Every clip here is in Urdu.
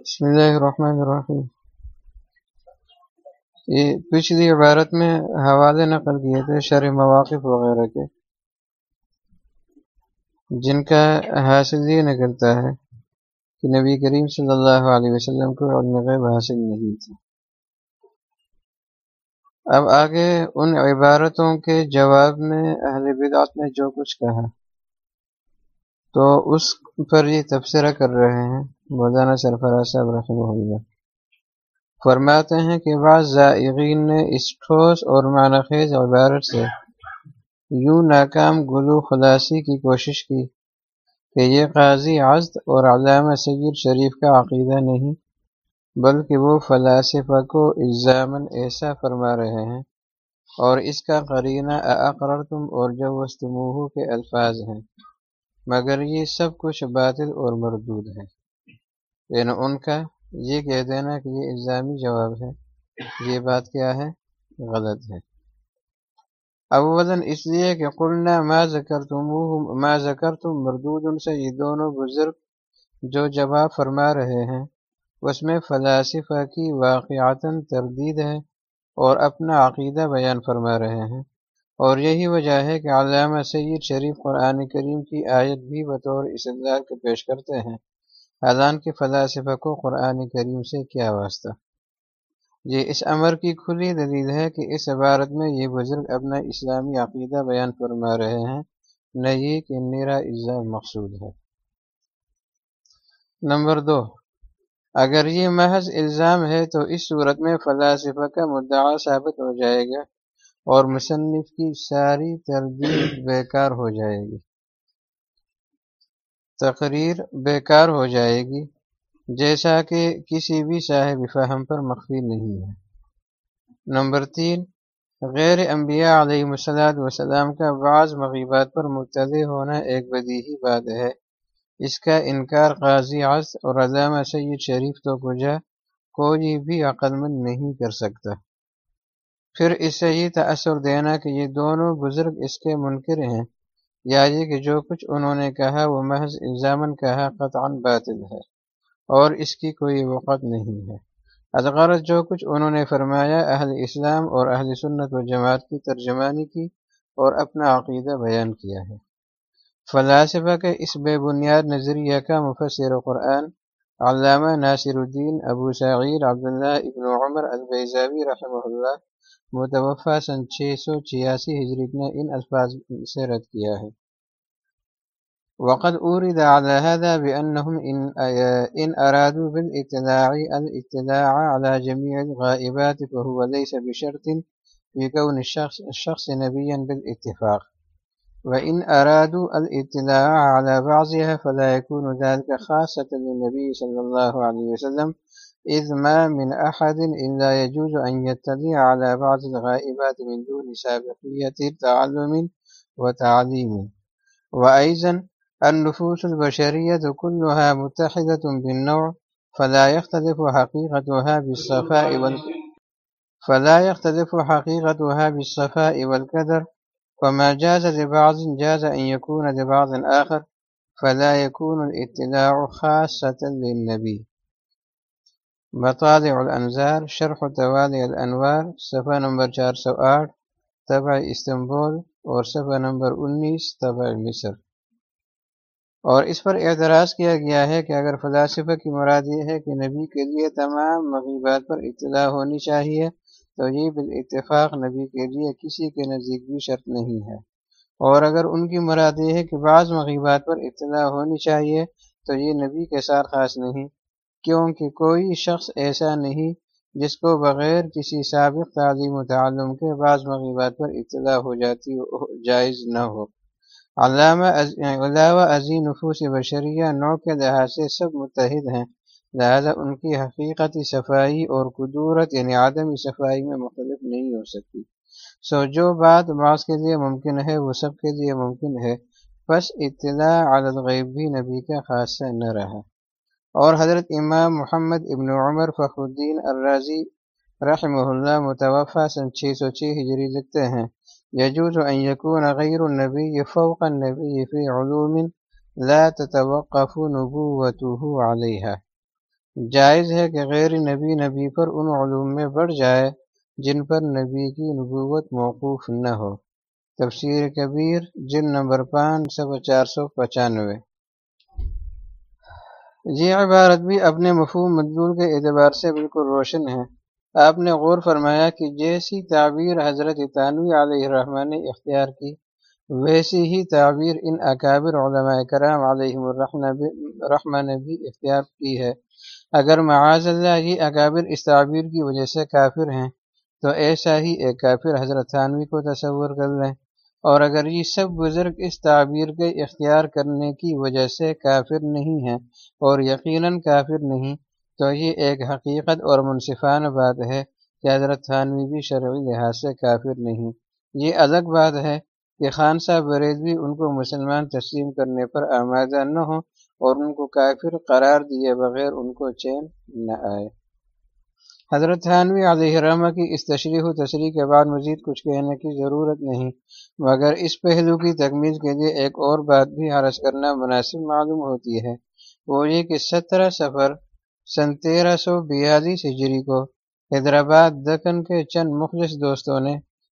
بسم اللہ الرحمن الرحیم۔ یہ پچھلی عبارت میں حوالے نقل کیے تھے شرح مواقف وغیرہ کے۔ جن کا حاصل یہ نکلتا ہے کہ نبی کریم صلی اللہ علیہ وسلم کو علم غیب حاصل نہیں تھی۔ اب آگے ان عبارتوں کے جواب میں اہل بدعت نے جو کچھ کہا۔ تو اس پر یہ تبصرہ کر رہے ہیں مولانا سرفراز صاحب رحمہ اللہ۔ فرماتے ہیں کہ بعض زائغین نے اس ٹھوس اور معنی خیز عبارت سے یوں ناکام گلو خلاصی کی کوشش کی کہ یہ قاضی عزد اور علامہ سید شریف کا عقیدہ نہیں، بلکہ وہ فلاسفہ کو الزامن ایسا فرما رہے ہیں۔ اور اس کا قرینہ اقرر تم اور جو وسطموہ کے الفاظ ہیں۔ مگر یہ سب کچھ باطل اور مردود ہے۔ یعنی ان کا یہ کہہ دینا کہ یہ الزامی جواب ہے، یہ بات کیا ہے؟ غلط ہے۔ اولاً اس لیے کہ قلنا ما ذکر تم ما ذکر تم مردود ان سے، یہ دونوں بزرگ جو جواب فرما رہے ہیں، اس میں فلاسفہ کی واقعات تردید ہے اور اپنا عقیدہ بیان فرما رہے ہیں۔ اور یہی وجہ ہے کہ علامہ سید شریف قرآن کریم کی آیت بھی بطور اسدار کے پیش کرتے ہیں۔ اذان کے فلاسفہ کو قرآن کریم سے کیا واسطہ؟ یہ اس امر کی کھلی دلیل ہے کہ اس عبارت میں یہ بزرگ اپنا اسلامی عقیدہ بیان فرما رہے ہیں، نہ یہ کہ میرا الزام مقصود ہے۔ نمبر دو، اگر یہ محض الزام ہے تو اس صورت میں فلاسفہ کا مدعا ثابت ہو جائے گا۔ اور مصنف کی ساری تردید بیکار ہو جائے گی۔ تقریر بیکار ہو جائے گی، جیسا کہ کسی بھی صاحب فہم پر مخفی نہیں ہے۔ نمبر تین، غیر انبیاء علیہ مسلاد وسلام کا بعض مغیبات پر مبتدی ہونا ایک بدیہی بات ہے۔ اس کا انکار قاضی عص اور علامہ سید شریف تو کجا کوئی بھی عقل مند نہیں کر سکتا۔ پھر اس سے یہ تأثر دینا کہ یہ دونوں بزرگ اس کے منکر ہیں۔ یا یہ کہ جو کچھ انہوں نے کہا وہ محض الزامن کہا قطعا باطل ہے، اور اس کی کوئی وقت نہیں ہے۔ ادغرض جو کچھ انہوں نے فرمایا، اہل اسلام اور اہل سنت و جماعت کی ترجمانی کی اور اپنا عقیدہ بیان کیا ہے۔ فلاسفہ کے اس بے بنیاد نظریہ کا مفسر قرآن علامہ ناصر الدین ابو سعید عبداللہ ابن عمر البیزاوی رحمہ اللہ متوفہ سن چھ سو چھیاسی ہجری نے ان الفاظ سے رد کیا ہے۔ وقد أورد على هذا بأنهم إن, إن أرادوا بالاطلاع الاطلاع على جميع الغائبات فهو ليس بشرط في كون الشخص, الشخص نبيا بالاتفاق۔ وإن أرادوا الاطلاع على بعضها فلا يكون ذلك خاصة للنبي صلى الله عليه وسلم إذ ما من أحد إلا يجوز أن يتلي على بعض الغائبات من دون سابقية تعلم وتعليم وأيضا النفوس البشرية كلها متحدة بالنوع، فلا يختلف حقيقتها بالصفاء وال، فلا يختلف حقيقتها بالصفاء والكدر وما جاز لبعض جاز أن يكون لبعض آخر، فلا يكون الاطلاع خاصة للنبي. مطالع الانظار، شرح توالی الانوار، صفحہ نمبر چار سو آٹھ، طبع استنبول اور صفحہ نمبر انیس، طبع مصر۔ اور اس پر اعتراض کیا گیا ہے کہ اگر فلاسفہ کی مراد یہ ہے کہ نبی کے لیے تمام مغیبات پر اطلاع ہونی چاہیے، تو یہ بالاتفاق نبی کے لیے کسی کے نزدیک بھی شرط نہیں ہے۔ اور اگر ان کی مراد یہ ہے کہ بعض مغیبات پر اطلاع ہونی چاہیے، تو یہ نبی کے ساتھ خاص نہیں۔ کیونکہ کوئی شخص ایسا نہیں جس کو بغیر کسی سابق تعلیم و تعلم کے بعض مغیبات پر اطلاع ہو جاتی جائز نہ ہو۔ علامہ علاوہ عظیم نفوس بشریہ نو کے لحاظ سے سب متحد ہیں، لہذا ان کی حقیقتی صفائی اور قدورت یعنی عدمی صفائی میں مختلف نہیں ہو سکتی۔ سو جو بات بعض کے لیے ممکن ہے، وہ سب کے لیے ممکن ہے۔ بس اطلاع الغیب بھی نبی کا خاصہ نہ رہا۔ اور حضرت امام محمد ابن عمر فخر الدین الرازی رحمہ اللہ متوفہ سن چھ سو چھ ہجری لکھتے ہیں۔ یجوز ان یکون غیر النبی فوق النبی فی علوم لا تتوقف نبوته علیہ جائز ہے کہ غیر نبی نبی پر ان علوم میں بڑھ جائے جن پر نبی کی نبوت موقوف نہ ہو۔ تفسیر کبیر جن نمبر پانچ سو چار سو پچانوے۔ جی یہ عبارت بھی اپنے مفہوم مدلول کے اعتبار سے بالکل روشن ہے آپ نے غور فرمایا کہ جیسی تعبیر حضرت تانوی علیہ الرحمٰن نے اختیار کی، ویسی ہی تعبیر ان اکابر علماء کرام علیہ الرحمٰ نے بھی اختیار کی ہے۔ اگر معاذ اللہ یہ اکابر اس تعبیر کی وجہ سے کافر ہیں، تو ایسا ہی ایک کافر حضرت تانوی کو تصور کر لیں۔ اور اگر یہ سب بزرگ اس تعبیر کے اختیار کرنے کی وجہ سے کافر نہیں ہیں اور یقیناً کافر نہیں، تو یہ ایک حقیقت اور منصفانہ بات ہے کہ حضرت خانوی بھی شرعی لحاظ سے کافر نہیں۔ یہ الگ بات ہے کہ خان صاحب برید بھی ان کو مسلمان تسلیم کرنے پر آمادہ نہ ہوں اور ان کو کافر قرار دیے بغیر ان کو چین نہ آئے۔ حضرت خانوی علیہ رحمہ کی اس تشریح و تشریح کے بعد مزید کچھ کہنے کی ضرورت نہیں، مگر اس پہلو کی تکمیل کے لیے ایک اور بات بھی عرض کرنا مناسب معلوم ہوتی ہے۔ وہ یہ کہ سترہ سفر سن تیرہ سو بیالیس ہجری کو حیدرآباد دکن کے چند مخلص دوستوں نے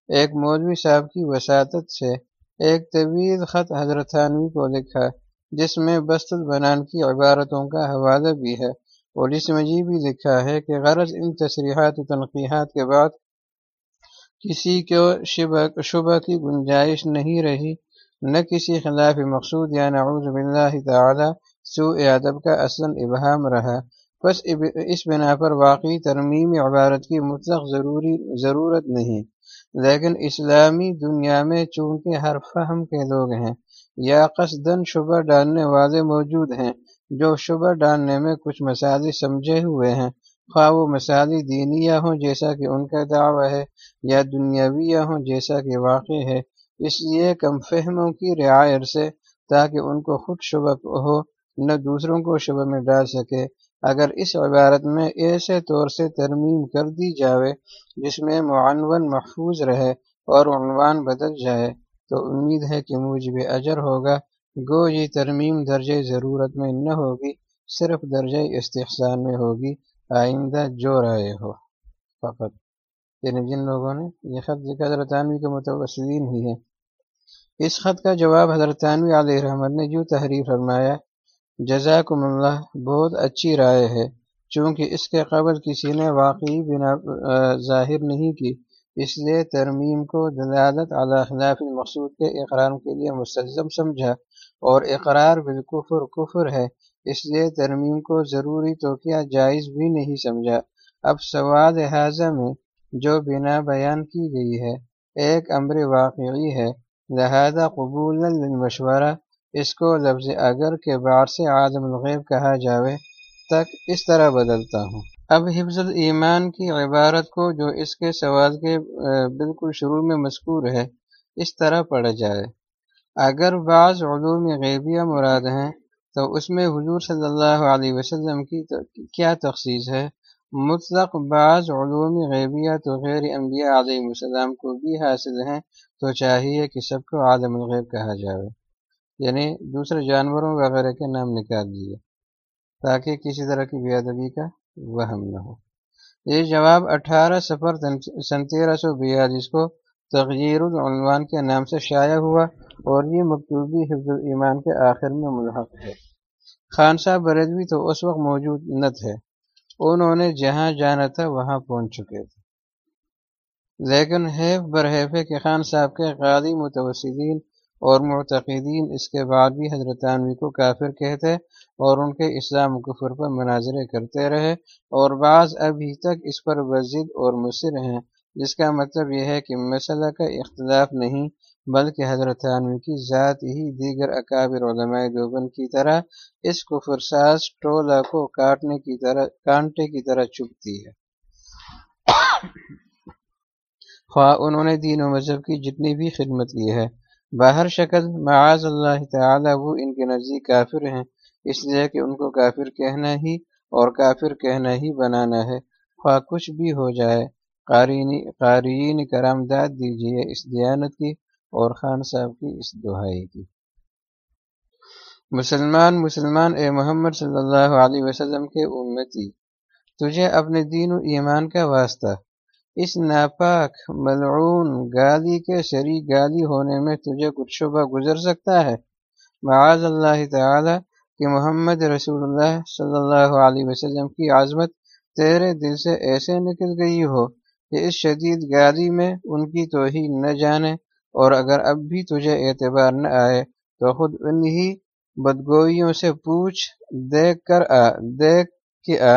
ایک مولوی صاحب کی وساطت سے ایک طویل خط حضرت ثانوی کو لکھا، جس میں بست البنان کی عبارتوں کا حوالہ بھی ہے۔ اور میں یہ بھی لکھا ہے کہ غرض ان تصریحات و تنقیحات کے بعد کسی کو شبہ کی گنجائش نہیں رہی، نہ کسی خلاف مقصود، یا نعوذ باللہ تعالی، سوء ادب کا اصلا ابہام رہا۔ بس اس بنا پر واقعی ترمیم عبارت کی مطلق ضروری ضرورت نہیں۔ لیکن اسلامی دنیا میں چونکہ ہر فہم کے لوگ ہیں، یا قصدن شبہ ڈالنے والے موجود ہیں جو شبہ ڈالنے میں کچھ مسائل سمجھے ہوئے ہیں۔ خواہ وہ مسائل دینیا ہوں جیسا کہ ان کا دعویٰ ہے یا دنیاویہ ہوں جیسا کہ واقع ہے۔ اس لیے کم فہموں کی رعایت سے تاکہ ان کو خود شبہ ہو، نہ دوسروں کو شبہ میں ڈال سکے۔ اگر اس عبارت میں ایسے طور سے ترمیم کر دی جاوے جس میں معنون محفوظ رہے اور عنوان بدل جائے تو امید ہے کہ موجب اجر ہوگا۔ گو یہ ترمیم درجۂ ضرورت میں نہ ہوگی، صرف درجۂ استحصان میں ہوگی، آئندہ جو رائے ہو۔ فقط یعنی جن لوگوں نے یہ خط لکھا حضرتانوی کے متوسلین ہی ہے اس خط کا جواب حضرتانوی علیہ رحمت نے جو تحریر فرمایا، جزاکم اللہ، بہت اچھی رائے ہے۔ چونکہ اس کے قبل کسی نے واقعی بنا ظاہر نہیں کی، اس لیے ترمیم کو دلالت علی خلاف مقصود کے اقرار کے لیے مستلزم سمجھا۔ اور اقرار بالکفر کفر ہے۔ اس لیے ترمیم کو ضروری تو کیا جائز بھی نہیں سمجھا۔ اب سوال حاضہ میں جو بنا بیان کی گئی ہے، ایک امر واقعی ہے۔ لہذا قبول مشورہ اس کو لفظ اگر کے بار سے عالم الغیب کہا جاوے تک اس طرح بدلتا ہوں۔ اب حفظ ایمان کی عبارت کو جو اس کے سوال کے بالکل شروع میں مذکور ہے، اس طرح پڑھا جائے اگر بعض علوم غیبیہ مراد ہیں، تو اس میں حضور صلی اللہ علیہ وسلم کی کیا تخصیص ہے؟ مطلق بعض علوم غیبیہ تو غیر انبیاء علیہ السلام کو بھی حاصل ہیں، تو چاہیے کہ سب کو عالم الغیب کہا جائے یعنی دوسرے جانوروں وغیرہ کے نام نکال دیے، تاکہ کسی طرح کی بے ادبی کا وہم نہ ہو۔ یہ جواب اٹھارہ سفر سن تیرہ سو بیالیس کو تغیر العنوان کے نام سے شائع ہوا اور یہ مکتوبی حفظ الایمان کے آخر میں ملحق ہے۔ خان صاحب بردوی تو اس وقت موجود نہ تھے۔ انہوں نے جہاں جانا تھا وہاں پہنچ چکے تھے۔ لیکن حیف برحیف کہ خان صاحب کے غالی متوسطین اور معتقدین اس کے بعد بھی حضرت عنوی کو کافر کہتے اور ان کے اسلام کفر پر مناظرے کرتے رہے اور بعض ابھی تک اس پر وزد اور مصر ہیں۔ جس کا مطلب یہ ہے کہ مسئلہ کا اختلاف نہیں، بلکہ حضرت عنوی کی ذات ہی دیگر اکابر علماء دوبن کی طرح اس کفر ساز ٹولہ کو کاٹنے کی طرح، کانٹے کی طرح چپتی ہے۔ خواہ انہوں نے دین و مذہب کی جتنی بھی خدمت کی ہے۔ باہر شکل معاذ اللہ تعالی وہ ان کے نزدیک کافر ہیں، اس لیے کہ ان کو کافر کہنا ہی اور کافر کہنا ہی بنانا ہے۔ خواہ کچھ بھی ہو جائے قارئین کرام داد دیجیے اس دیانت کی اور خان صاحب کی اس دہائی کی۔ مسلمان مسلمان اے محمد صلی اللہ علیہ وسلم کے امتی، تجھے اپنے دین و ایمان کا واسطہ، اس ناپاک، ملعون گالی کے شریک گالی ہونے میں تجھے کچھ شبہ گزر سکتا ہے؟ معاذ اللہ تعالی کہ محمد رسول اللہ صلی اللہ علیہ وسلم کی عظمت تیرے دل سے ایسے نکل گئی ہو۔ کہ اس شدید گالی میں ان کی توہین نہ جانے اور اگر اب بھی تجھے اعتبار نہ آئے تو خود انہی بدگوئیوں سے پوچھ دیکھ کر آ، دیکھ کے آ،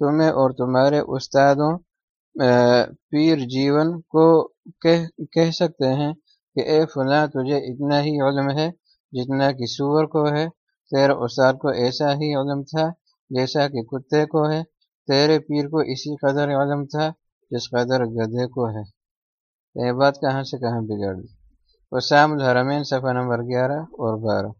تمہیں اور تمہارے استادوں پیر جیون کو کہہ سکتے ہیں کہ اے فلاں، تجھے اتنا ہی علم ہے جتنا کہ سور کو ہے تیرے استاد کو ایسا ہی علم تھا جیسا کہ کتے کو ہے، تیرے پیر کو اسی قدر علم تھا جس قدر گدھے کو ہے۔ یہ بات کہاں سے کہاں بگڑ دی؟ وسام الحرمین، صفحہ نمبر گیارہ اور بارہ۔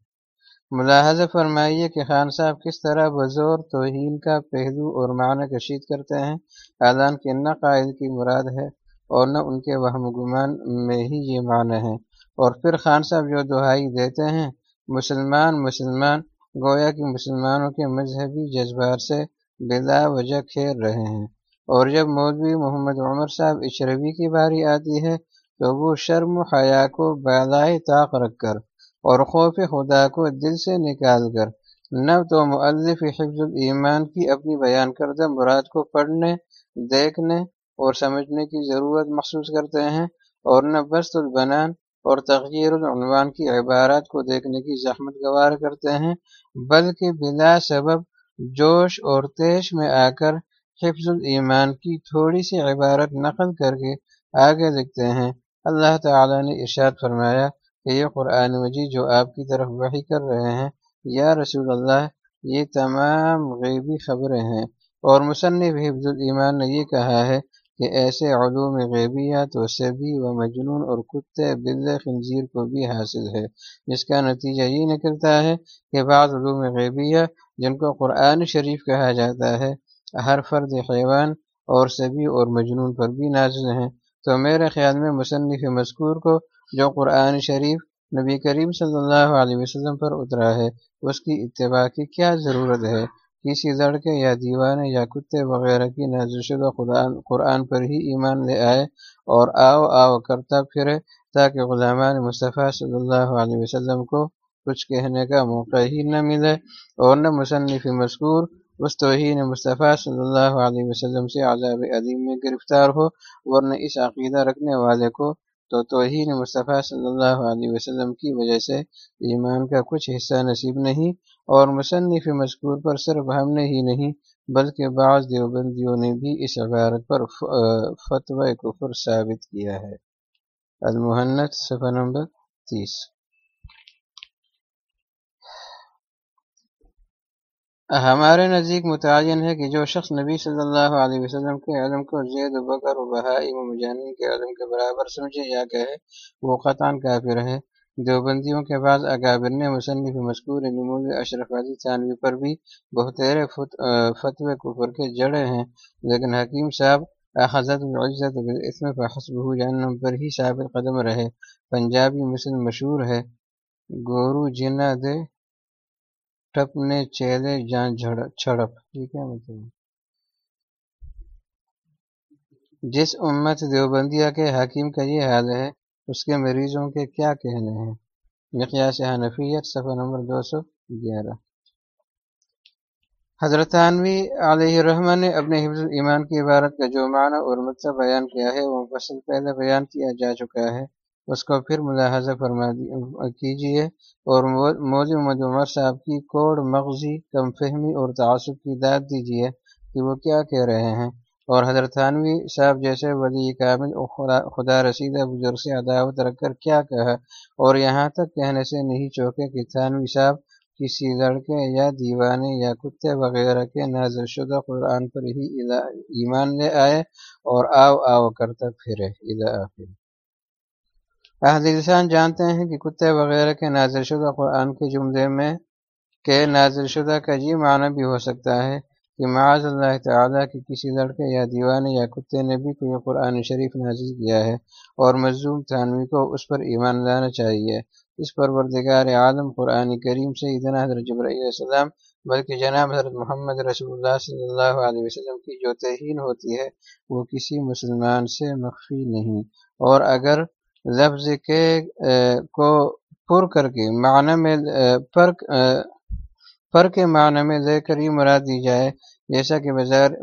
ملاحظہ فرمائیے کہ خان صاحب کس طرح بزور، توہین کا پہلو اور معنی کشید کرتے ہیں۔ اعلان کے نہ قائد کی مراد ہے اور نہ ان کے وہم گمان میں ہی یہ معنی ہے۔ اور پھر خان صاحب جو دہائی دیتے ہیں، مسلمان مسلمان، گویا کہ مسلمانوں کے مذہبی جذبات سے بلا وجہ کھیر رہے ہیں۔ اور جب مولوی محمد عمر صاحب اشروی کی باری آتی ہے تو وہ شرم و حیا کو بالائے طاق رکھ کر اور خوف خدا کو دل سے نکال کر نہ تو مؤلف حفظ الایمان کی اپنی بیان کردہ مراد کو پڑھنے، دیکھنے اور سمجھنے کی ضرورت محسوس کرتے ہیں اور نہ بست البنان اور تغیر العنوان کی عبارات کو دیکھنے کی زحمت گوار کرتے ہیں، بلکہ بلا سبب جوش اور تیش میں آ کر حفظ الایمان کی تھوڑی سی عبارت نقل کر کے آگے لکھتے ہیں۔ اللہ تعالی نے ارشاد فرمایا کہ یہ قرآن مجید جو آپ کی طرف وحی کر رہے ہیں، یا رسول اللہ، یہ تمام غیبی خبریں ہیں۔ اور مصنف حفظ الایمان نے یہ کہا ہے کہ ایسے علوم غیبیہ تو سبھی و مجنون اور کتے بل خنزیر کو بھی حاصل ہے۔ جس کا نتیجہ یہ نکلتا ہے کہ بعض علوم غیبیہ جن کو قرآن شریف کہا جاتا ہے ہر فرد حیوان اور سبھی اور مجنون پر بھی نازل ہیں۔ تو میرے خیال میں مصنف مذکور کو جو قرآن شریف نبی کریم صلی اللہ علیہ وسلم پر اترا ہے، اس کی اتباع کی کیا ضرورت ہے؟ کسی لڑکے یا دیوانے یا کتے وغیرہ کی نازل شدہ قرآن پر ہی ایمان لے آئے اور آؤ آؤ کرتا پھرے تاکہ غلامان مصطفیٰ صلی اللہ علیہ وسلم کو کچھ کہنے کا موقع ہی نہ ملے اور نہ مصنف مذکور اس توہین مصطفیٰ صلی اللہ علیہ وسلم سے عذاب عظیم میں گرفتار ہو، ورنہ اس عقیدہ رکھنے والے کو تو توہین مصطفیٰ صلی اللہ علیہ وسلم کی وجہ سے ایمان کا کچھ حصہ نصیب نہیں اور مصنف مذکور پر صرف ہم نے ہی نہیں، بلکہ بعض دیوبندیوں نے بھی اس عبارت پر فتوی کفر ثابت کیا ہے۔ المحنت صفحہ نمبر تیس۔ ہمارے نزدیک متعین ہے کہ جو شخص نبی صلی اللہ علیہ وسلم کے علم کو زید و بکر و بہائی و مجانین کے علم کے برابر سمجھے یا کہے، وہ قطان کافر ہے۔ دیوبندیوں کے بعض اکابر نے مصنف مذکور نمول اشرف علی ثانوی پر بھی بہترے فتو کفر کے جڑے ہیں، لیکن حکیم صاحب احضرت العزت اسم فحسب جانم پر ہی ثابت قدم رہے۔ پنجابی مسلم مشہور ہے، گورو جنا دے ٹپ نے جان چھڑپ۔ مطلب جس امت دیوبندیہ کے حکیم کا یہ حال ہے، اس کے مریضوں کے کیا کہنے ہیں؟ مقیاس حنفیت، صفحہ نمبر دو سو گیارہ۔ حضرت عنوی علیہ الرحمٰ نے اپنے حفظ ایمان کی عبارت کا جو معنی اور مطلب بیان کیا ہے، وہ فصل پہلے بیان کیا جا چکا ہے۔ اس کو پھر ملاحظہ فرما کیجیے اور مودی محمد عمر صاحب کی کوڑ، مغزی، کم فہمی اور تعصب کی داد دیجیے کہ وہ کیا کہہ رہے ہیں۔ اور حضرت تھانوی صاحب جیسے ولی کامل خدا رسیدہ بزرگ سے عداوت رکھ کر کیا کہا۔ اور یہاں تک کہنے سے نہیں چوکے کہ تھانوی صاحب کسی لڑکے یا دیوانے یا کتے وغیرہ کے نازل شدہ قرآن پر ہی ایمان لے آئے اور آؤ آؤ کرتا پھرے ادا آخر۔ اہللسان جانتے ہیں کہ کتے وغیرہ کے نازل شدہ قرآن کے جملے میں کے نازل شدہ کا جی معنی بھی ہو سکتا ہے کہ معاذ اللہ تعالیٰ کی کسی لڑکے یا دیوانے یا کتے نے بھی کوئی قرآن شریف نازل کیا ہے اور مظلوم تھانوی کو اس پر ایمان لانا چاہیے۔ اس پروردگار عالم قرآن کریم سے اتنا حضرت جبرائیل علیہ السلام، بلکہ جناب حضرت محمد رسول اللہ صلی اللہ علیہ وسلم کی جو تہین ہوتی ہے، وہ کسی مسلمان سے مخفی نہیں۔ اور اگر لفظ کے کو پر کر کے، معنی میں پر پر کے معنی میں لے کر ہی مراد دی جائے، جیسا کہ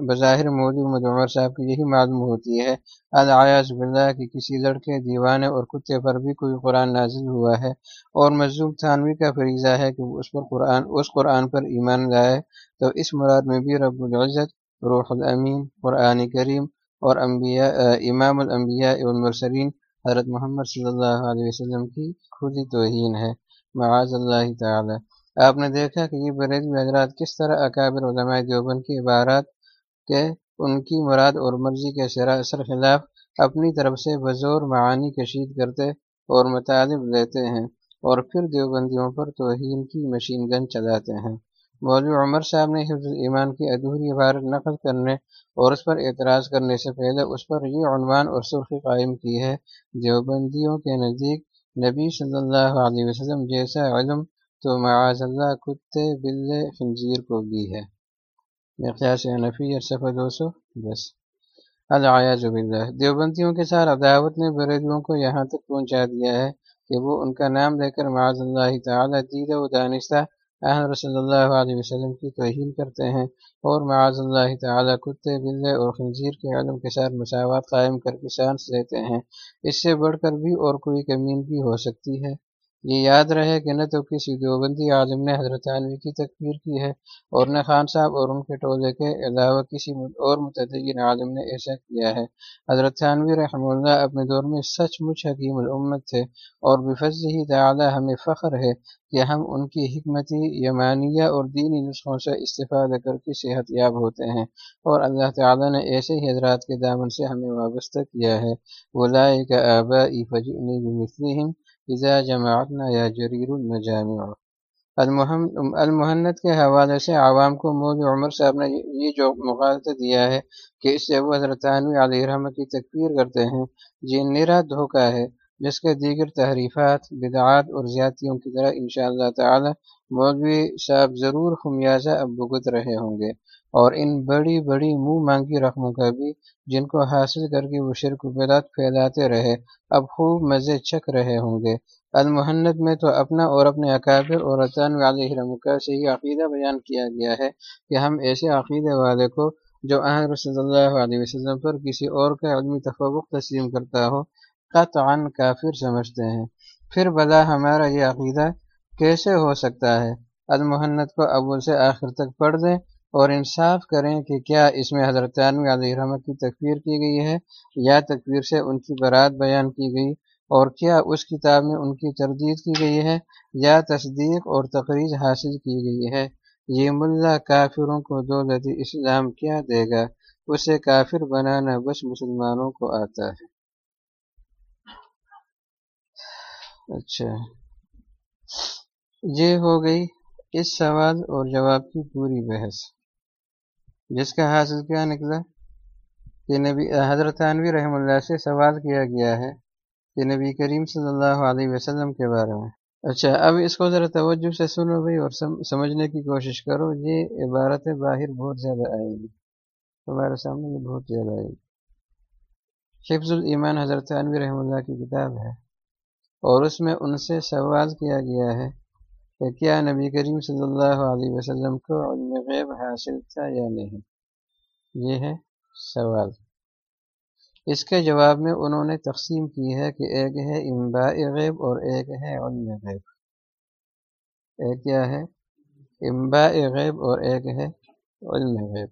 بظاہر مودی محمد عمر صاحب کی یہی معلوم ہوتی ہے الایاز باللہ کہ کسی لڑکے، دیوانے اور کتے پر بھی کوئی قرآن نازل ہوا ہے، اور مزوب تھانوی کا فریضہ ہے کہ اس پر قرآن، اس قرآن پر ایمان لائے، تو اس مراد میں بھی رب العزت، روح الامین، قرآن کریم اور انبیاء امام الانبیاء والمرسلین حضرت محمد صلی اللہ علیہ وسلم کی خود ہی توہین ہے۔ معاذ اللہ تعالی۔ آپ نے دیکھا کہ یہ بریلوی حضرات کس طرح اکابر علماء دیوبند کی عبارات کے، ان کی مراد اور مرضی کے سر خلاف اپنی طرف سے بزور معانی کشید کرتے اور مطالب لیتے ہیں اور پھر دیوبندیوں پر توہین کی مشین گن چلاتے ہیں۔ مولوی عمر صاحب نے حفظ ایمان کی ادھوری عبارت نقل کرنے اور اس پر اعتراض کرنے سے پہلے اس پر یہ عنوان اور سرخی قائم کی ہے، دیوبندیوں کے نزدیک نبی صلی اللہ علیہ وسلم جیسا علم تو معاذ اللہ کتے بلے خنزیر کو بھی ہے۔ نفی صفحہ دو سو دس۔ العیاذ باللہ۔ دیوبندیوں کے ساتھ عداوت نے بریدوں کو یہاں تک پہنچا دیا ہے کہ وہ ان کا نام لے کر معاذ اللہ تعالی دید و دانستہ احمد صلی اللہ علیہ وسلم کی توہین کرتے ہیں اور معاذ اللہ تعالیٰ کتے، بلے اور خنزیر کے علم کے ساتھ مساوات قائم کر کے سانس لیتے ہیں۔ اس سے بڑھ کر بھی اور کوئی کمین بھی ہو سکتی ہے۔ یہ یاد رہے کہ نہ تو کسی دیوبندی عالم نے حضرت عنوی کی تکفیر کی ہے اور نہ خان صاحب اور ان کے ٹولے کے علاوہ کسی اور متدین عالم نے ایسا کیا ہے۔ حضرت عنوی رحمہ اللہ اپنے دور میں سچ مچ حکیم الامت تھے اور بفض ہی تعالی ہمیں فخر ہے کہ ہم ان کی حکمتی یمانیہ اور دینی نسخوں سے استفادہ کر کے صحت یاب ہوتے ہیں اور اللہ تعالیٰ نے ایسے ہی حضرات کے دامن سے ہمیں وابستہ کیا ہے۔ ولائے کا آبا فجنی بمثلہم اذا جماعتنا یا جریر المجامع۔ المحنت کے حوالے سے عوام کو مول عمر صاحب نے یہ جو مغالطہ دیا ہے کہ اس سے وہ حضرت علیہ رحمہ کی تکفیر کرتے ہیں، یہ نرا دھوکہ ہے۔ جس کے دیگر تحریفات، بدعات اور زیادتیوں کی طرح انشاءاللہ تعالی مولوی صاحب ضرور خمیازہ اب بھگت رہے ہوں گے اور ان بڑی بڑی منہ مانگی رقموں کا بھی جن کو حاصل کر کے وہ شرک بدعت پھیلاتے رہے، اب خوب مزے چک رہے ہوں گے۔ المحنت میں تو اپنا اور اپنے اکابر اور رطان علیہ رمکہ سے یہ عقیدہ بیان کیا گیا ہے کہ ہم ایسے عقیدے والے کو جو احمد رسول اللہ علیہ وسلم پر کسی اور کا علمی تفوق تسلیم کرتا ہو قطعا کافر سمجھتے ہیں۔ پھر بلا ہمارا یہ عقیدہ کیسے ہو سکتا ہے؟ المحنت کو اول سے آخر تک پڑھ دیں اور انصاف کریں کہ کیا اس میں حضرت علیہ رحمت کی تکفیر کی گئی ہے یا تکفیر سے ان کی برات بیان کی گئی اور کیا اس کتاب میں ان کی تردید کی گئی ہے یا تصدیق اور تقریر حاصل کی گئی ہے؟ یہ ملا کافروں کو دولت اسلام کیا دے گا؟ اسے کافر بنانا بس مسلمانوں کو آتا ہے۔ اچھا۔ یہ ہو گئی اس سوال اور جواب کی پوری بحث، جس کا حاصل کیا نکلا کہ نبی، حضرت عنوی رحم اللہ سے سوال کیا گیا ہے کہ نبی کریم صلی اللہ علیہ وسلم کے بارے میں۔ اچھا اب اس کو ذرا توجہ سے سنو بھائی اور سمجھنے کی کوشش کرو، یہ عبارت باہر بہت زیادہ آئے گی۔ تمہارے سامنے یہ بہت زیادہ آئے گی۔ حفظ الایمان حضرت عنوی رحم اللہ کی کتاب ہے۔ اور اس میں ان سے سوال کیا گیا ہے کہ کیا نبی کریم صلی اللہ علیہ وسلم کو علم غیب حاصل تھا یا نہیں؟ یہ ہے سوال۔ اس کے جواب میں انہوں نے تقسیم کی ہے کہ ایک ہے امبا غیب اور ایک ہے علم غیب۔ ایک کیا ہے؟ امبا غیب اور ایک ہے علم غیب۔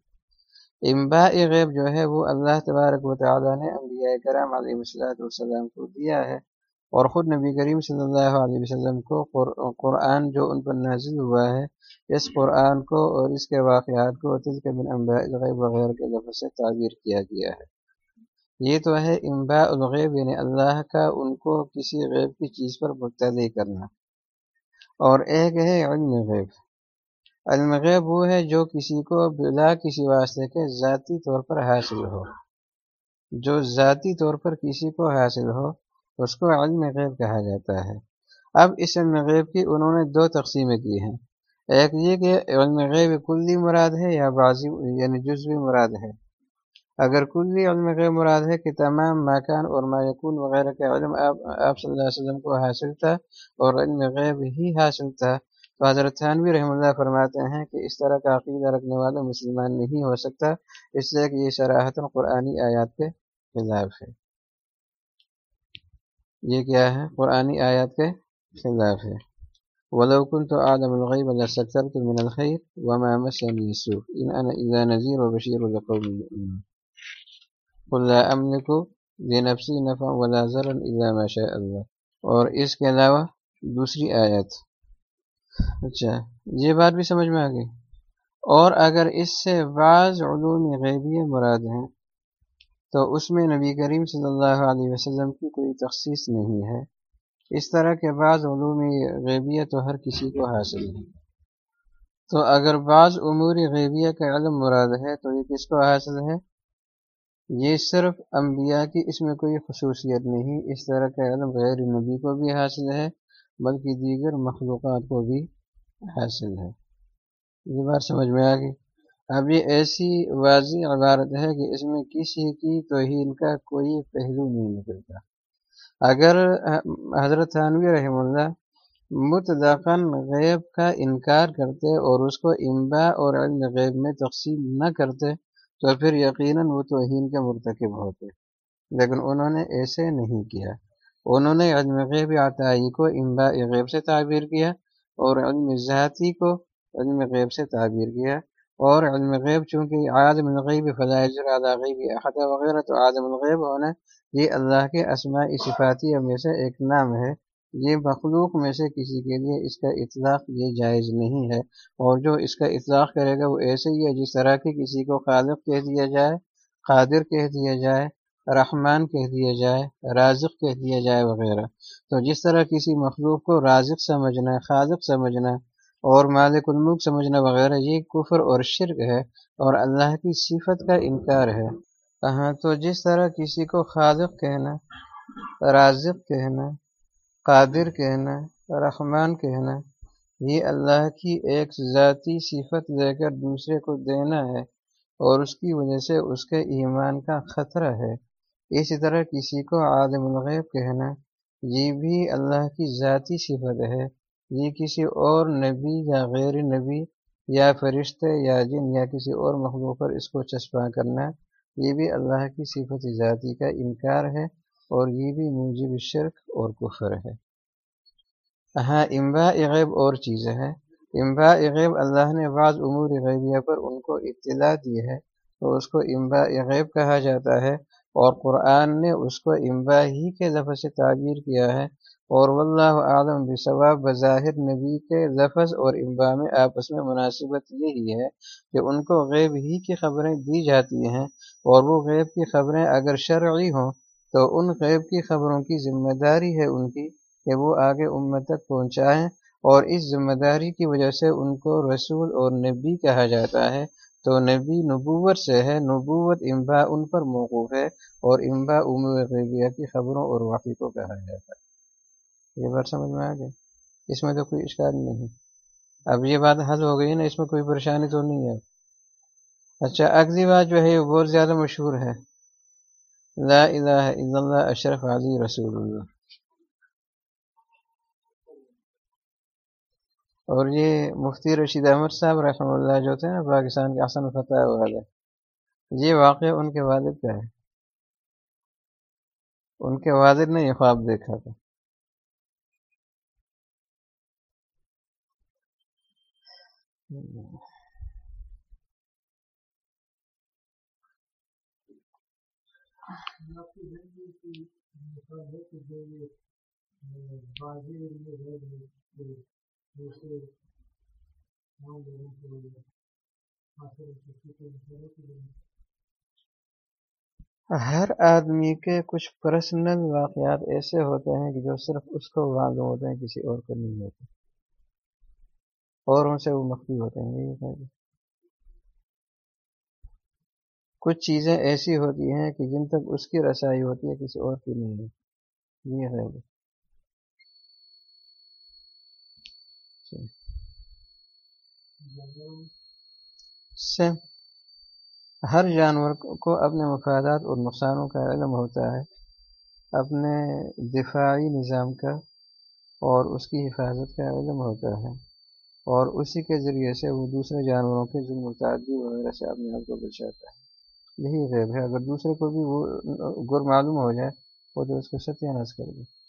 امبا غیب جو ہے وہ اللہ تبارک و تعالیٰ نے انبیاء کرام علیہ والسلام کو دیا ہے۔ اور خود نبی کریم صلی اللہ علیہ وسلم کو قرآن جو ان پر نازل ہوا ہے، اس قرآن کو اور اس کے واقعات کو الغیب وغیرہ کے لفظ سے تعبیر کیا گیا ہے۔ یہ تو ہے امبا الغیب یعنی اللہ کا ان کو کسی غیب کی چیز پر مبتدی کرنا۔ اور ایک ہے علم غیب۔ علم غیب وہ ہے جو کسی کو بلا کسی واسطے کے ذاتی طور پر حاصل ہو۔ جو ذاتی طور پر کسی کو حاصل ہو اس کو علم غیب کہا جاتا ہے۔ اب اس علم غیب کی انہوں نے دو تقسیمیں کی ہیں۔ ایک یہ کہ علم غیب کلی مراد ہے یا بعضی یعنی جزوی مراد ہے۔ اگر کلی علم غیب مراد ہے کہ تمام مکان اور یکون وغیرہ کے علم آپ صلی اللہ علیہ وسلم کو حاصل تھا اور علم غیب ہی حاصل تھا، تو حضرت تھانوی رحم اللہ فرماتے ہیں کہ اس طرح کا عقیدہ رکھنے والا مسلمان نہیں ہو سکتا، اس لیے کہ یہ شراحت قرآنی آیات کے خلاف ہے۔ یہ کیا ہے؟ قرآنی آیات کے خلاف ہے۔ ولو كنت أعلم الغيب لاستكثرت من الخير وما مسني السوء إن أنا إلا نذير وبشير لقوم يؤمنون۔ قل لا أملك لنفسي نفعا ولا ضرا إلا ما شاء الله۔ اور اس کے علاوہ دوسری آیت۔ اچھا یہ بات بھی سمجھ میں آ گئی۔ اور اگر اس سے بعض علوم غیبی مراد ہیں تو اس میں نبی کریم صلی اللہ علیہ وسلم کی کوئی تخصیص نہیں ہے۔ اس طرح کے بعض علوم غیبیہ تو ہر کسی کو حاصل ہے۔ تو اگر بعض امور غیبیہ کا علم مراد ہے تو یہ کس کو حاصل ہے؟ یہ صرف انبیاء کی اس میں کوئی خصوصیت نہیں، اس طرح کا علم غیر نبی کو بھی حاصل ہے، بلکہ دیگر مخلوقات کو بھی حاصل ہے۔ یہ بات سمجھ میں آ گئی۔ اب یہ ایسی واضح عبارت ہے کہ اس میں کسی کی توہین کا کوئی پہلو نہیں نکلتا۔ اگر حضرت ثانوی رحم اللہ متدقن غیب کا انکار کرتے اور اس کو امبا اور علم غیب میں تقسیم نہ کرتے، تو پھر یقیناً وہ توہین کے مرتکب ہوتے۔ لیکن انہوں نے ایسے نہیں کیا۔ انہوں نے علم غیب عطائی کو امبا غیب سے تعبیر کیا اور علم ذاتی کو علم غیب سے تعبیر کیا۔ اور علم غیب چونکہ عالم الغیب فضائج غیب احدہ وغیرہ تو عالم الغیب ہونا یہ اللہ کے اسماء صفاتیہ میں سے ایک نام ہے۔ یہ مخلوق میں سے کسی کے لیے اس کا اطلاق یہ جائز نہیں ہے۔ اور جو اس کا اطلاق کرے گا، وہ ایسے ہی ہے جس طرح کہ کسی کو خالق کہہ دیا جائے، قادر کہہ دیا جائے، رحمان کہہ دیا جائے، رازق کہہ دیا جائے، وغیرہ۔ تو جس طرح کسی مخلوق کو رازق سمجھنا خالق سمجھنا اور مالک الملک سمجھنا وغیرہ یہ کفر اور شرک ہے اور اللہ کی صفت کا انکار ہے۔ ہاں تو جس طرح کسی کو خالق کہنا، رازق کہنا، قادر کہنا، رحمان کہنا، یہ اللہ کی ایک ذاتی صفت لے کر دوسرے کو دینا ہے اور اس کی وجہ سے اس کے ایمان کا خطرہ ہے۔ اسی طرح کسی کو عالم الغیب کہنا، یہ بھی اللہ کی ذاتی صفت ہے۔ یہ کسی اور نبی یا غیر نبی یا فرشتے یا جن یا کسی اور مخلوق پر اس کو چسپاں کرنا، یہ بھی اللہ کی صفت ذاتی کا انکار ہے اور یہ بھی موجب شرک اور کفر ہے۔ ہاں امبا غیب اور چیز ہے امبا غیب اللہ نے بعض امور غیبیہ پر ان کو اطلاع دی ہے تو اس کو امبا غیب کہا جاتا ہے۔ اور قرآن نے اس کو امبا ہی کے لفظ سے تعبیر کیا ہے اور واللہ عالم بثواب بظاہر نبی کے لفظ اور امبا میں آپس میں مناسبت یہی ہے کہ ان کو غیب ہی کی خبریں دی جاتی ہیں اور وہ غیب کی خبریں اگر شرعی ہوں تو ان غیب کی خبروں کی ذمہ داری ہے ان کی کہ وہ آگے امت تک پہنچائیں اور اس ذمہ داری کی وجہ سے ان کو رسول اور نبی کہا جاتا ہے تو نبی نبوت سے ہے، نبوت امبا ان پر موقوف ہے اور امبا امور غیبیہ کی خبروں اور واقعی کو کہا جاتا ہے۔ یہ بات سمجھ میں آ گئی اس میں تو کوئی اشکال نہیں۔ اب یہ بات حل ہو گئی نا، اس میں کوئی پریشانی تو نہیں ہے۔ اچھا اگلی بات جو ہے وہ بہت زیادہ مشہور ہے۔ لا الہ الا اللہ، اشرف علی رسول اللہ۔ اور یہ مفتی رشید احمد صاحب رحمہ اللہ جو تھے نا، پاکستان کے حسن فتح والے، یہ واقعہ ان کے والد کا ہے۔ ان کے والد نے یہ خواب دیکھا تھا۔ ہر آدمی کے کچھ پرسنل واقعات ایسے ہوتے ہیں کہ جو صرف اس کو معلوم ہوتے ہیں، کسی اور کو نہیں ہوتے۔ اوروں سے وہ مخفی ہوتے ہیں کچھ چیزیں ایسی ہوتی ہیں کہ جن تک اس کی رسائی ہوتی ہے، کسی اور کی نہیں۔ ہے یہ ہے۔ سے ہر جانور کو اپنے مفادات اور نقصانوں کا علم ہوتا ہے، اپنے دفاعی نظام کا اور اس کی حفاظت کا علم ہوتا ہے اور اسی کے ذریعے سے وہ دوسرے جانوروں کے ظلم متعدی وغیرہ سے اپنے آپ کو بچاتا ہے۔ یہی غیب ہے۔ اگر دوسرے کو بھی وہ گر معلوم ہو جائے، وہ تو اس کو ستیہ ناش کر دے۔